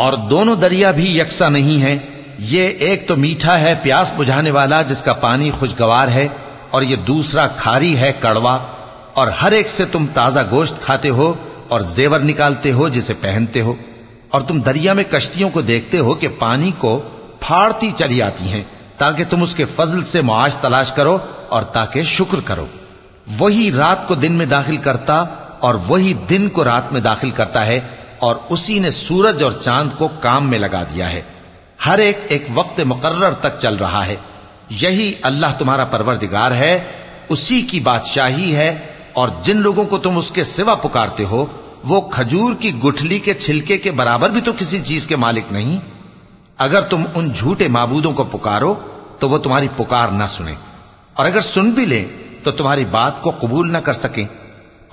और दोनों दरिया भी यकसा नहीं है ये एक तो मीठा है प्यास बुझाने वाला जिसका पानी खुशगवार है और ये दूसरा खारी है कड़वा और हर एक से तुम ताजा गोश्त खाते हो और जेवर निकालते हो जिसे पहनते हो, और तुम दरिया में कश्तियों को देखते हो कि पानी को फाड़ती चली आती हैं, ताकि तुम उसके फजल से मुआश तलाश करो और ताकि शुक्र करो। वही रात को दिन में दाखिल करता और वही दिन को रात में दाखिल करता है, और उसी ने सूरज और चाँद को काम में लगा दिया है। हर एक एक वक्त मुकर्र तक चल रहा है। यही अल्लाह तुम्हारा परवरदिगार है, उसी की बादशाही है और जिन लोगों को तुम उसके सिवा पुकारते हो, वो खजूर की गुठली के छिलके के बराबर भी तो किसी चीज़ के मालिक नहीं। अगर तुम उन झूठे माबूदों को पुकारो तो वो तुम्हारी पुकार ना सुने। और अगर सुन भी ले तो तुम्हारी बात को कबूल ना कर सके,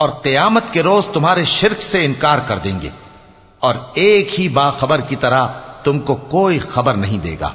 और कयामत के रोज तुम्हारे शिरक से इनकार कर देंगे। और एक ही बाखबर की तरह तुमको कोई खबर नहीं देगा।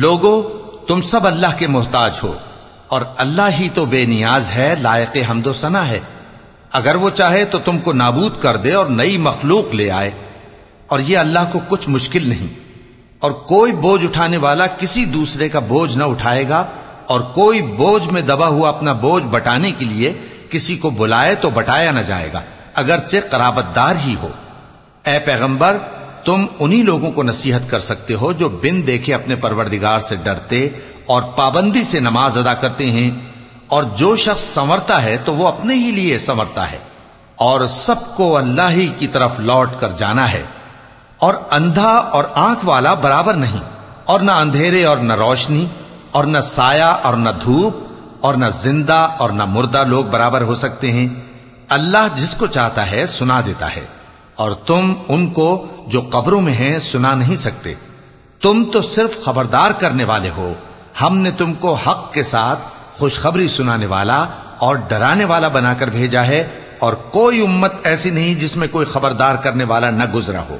लोगो तुम सब अल्लाह के मोहताज हो और अल्लाह ही तो बेनियाज है लायक हमदो सना है अगर वो चाहे तो तुमको नाबूद कर दे और नई मखलूक ले आए और ये अल्लाह को कुछ मुश्किल नहीं। और कोई बोझ उठाने वाला किसी दूसरे का बोझ न उठाएगा, और कोई बोझ में दबा हुआ अपना बोझ बटाने के लिए किसी को बुलाए तो बटाया न जाएगा, अगरचे कराबतदार ही हो। ए पैगंबर, तुम उन्हीं लोगों को नसीहत कर सकते हो जो बिन देखे अपने परवरदिगार से डरते और पाबंदी से नमाज़ अदा करते हैं, और जो शख्स संवरता है तो वो अपने ही लिए संवरता है, और सबको अल्लाह ही की तरफ़ लौट कर जाना है। और अंधा और आँख वाला बराबर नहीं। और न अंधेरे और न रोशनी, और न साया और न धूप, और न ज़िंदा और न मुर्दा लोग बराबर हो सकते हैं। अल्लाह जिसको चाहता है सुना देता है, और तुम उनको जो कब्रों में हैं सुना नहीं सकते। तुम तो सिर्फ़ खबरदार करने वाले हो। हमने तुमको हक के साथ खुशखबरी सुनाने वाला और डराने वाला बनाकर भेजा है, और कोई उम्मत ऐसी नहीं जिसमें कोई खबरदार करने वाला न गुजरा हो।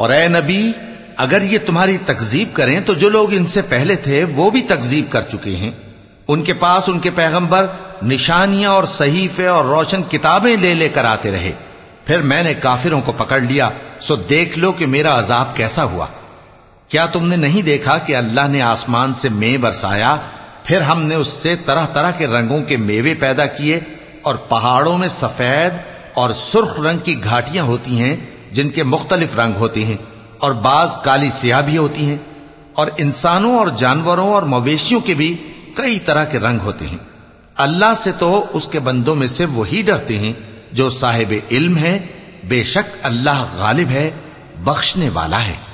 और ए नबी अगर ये तुम्हारी तकजीब करें तो जो लोग इनसे पहले थे वो भी तकजीब कर चुके हैं उनके पास उनके पैगंबर निशानियां और सहीफे और रोशन किताबें ले लेकर आते रहे फिर मैंने काफिरों को पकड़ लिया सो देख लो कि मेरा अजाब कैसा हुआ क्या तुमने नहीं देखा कि अल्लाह ने आसमान से मे बरसाया? फिर हमने उससे तरह तरह के रंगों के मेवे पैदा किए और पहाड़ों में सफ़ेद और सुर्ख रंग की घाटियाँ होती हैं, जिनके मुख्तलिफ़ रंग होते हैं और बाज काली सियाह भी होती हैं। और इंसानों और जानवरों और मवेशियों के भी कई तरह के रंग होते हैं। अल्लाह से तो उसके बंदों में से वही डरते हैं जो साहिब इल्म है। बेशक अल्लाह गालिब है, बख्शने वाला है।